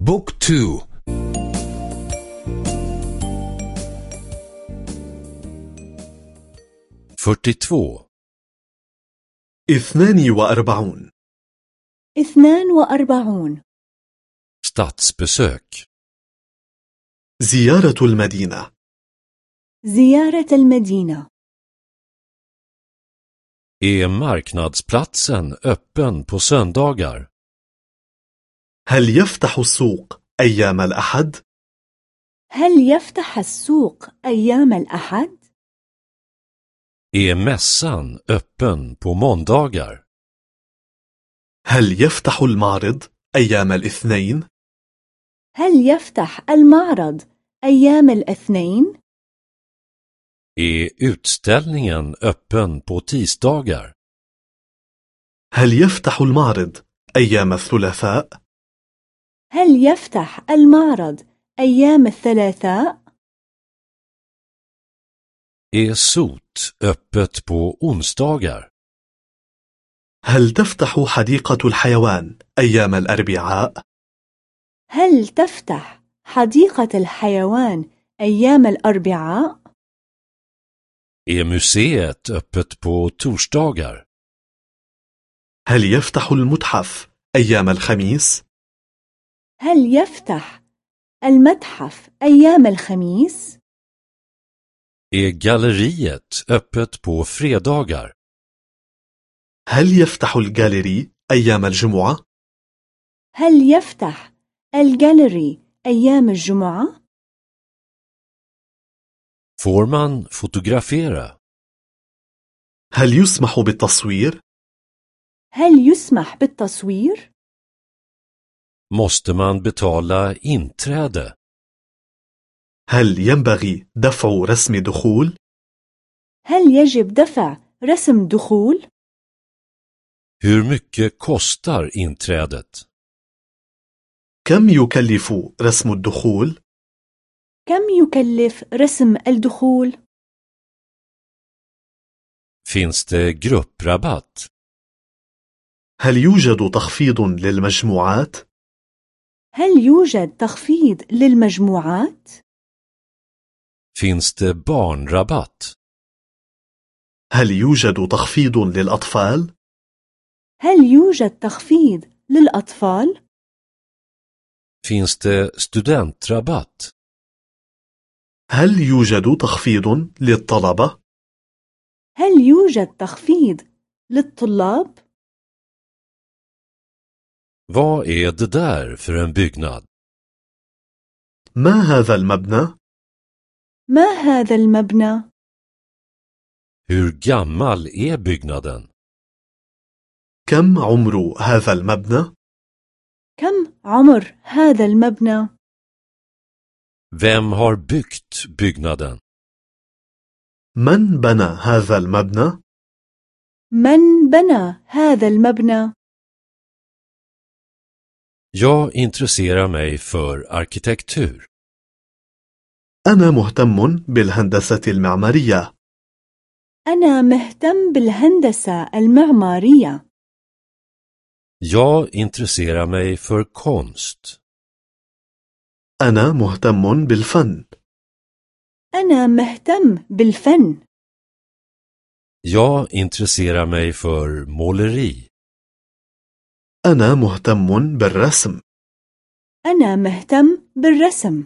بوك تو. fyrtiotvå اثنان وأربعون. اثنان وأربعون. statsbesök زيارة المدينة. زيارة المدينة. Är marknadsplatsen öppen på söndagar? هل يفتح السوق أيام الأحد؟ هل يفتح السوق أيام الأحد؟ Är mässan öppen på måndagar? هل يفتح المعرض أيام الاثنين؟ هل يفتح المعرض أيام الاثنين؟ Är utställningen öppen på tisdagar? هل يفتح المعرض أيام الثلاثاء؟ هل يفتح المعرض أيام الثلاثاء؟ Är sot öppet på onsdagar? هل تفتح حديقة الحيوان أيام الأربعاء؟ هل تفتح حديقة الحيوان أيام الأربعاء؟ Är museet öppet på torsdagar? هل يفتح المتحف أيام الخميس؟ هل يفتح المتحف أيام الخميس؟ Är galleriet öppet på fredagar? هل يفتح الجاليري أيام الجمعة؟ هل يفتح الجاليري أيام الجمعة؟ Får man fotografera? هل يسمح بالتصوير؟ هل يسمح بالتصوير؟ Måste man betala inträde? هل ينبغي دفع رسم دخول؟ هل يجب دفع رسم دخول؟ Hur mycket kostar inträdet? كم يكلف رسم الدخول؟ كم يكلف رسم الدخول؟ Finns det grupprabatt? هل يوجد تخفيض للمجموعات؟ هل يوجد تخفيض للمجموعات؟ Finns det barnrabatt? هل يوجد تخفيض للأطفال؟ هل يوجد تخفيض للأطفال؟ Finns det studentrabatt? هل يوجد تخفيض للطلبة؟ هل يوجد تخفيض للطلاب؟ Vad är det där för en byggnad? ما هذا المبنى؟ ما هذا المبنى؟ Hur gammal är byggnaden? كم عمر هذا المبنى؟ كم عمر هذا المبنى؟ Vem har byggt byggnaden? من بنى هذا المبنى؟ من بنى هذا المبنى؟ Jag intresserar mig för arkitektur. أنا مهتم بالهندسة المعمارية. أنا مهتم بالهندسة المعمارية. Jag intresserar mig för konst. أنا مهتم بالفن. أنا مهتم بالفن. Jag intresserar mig för måleri. أنا مهتم بالرسم. أنا مهتم بالرسم.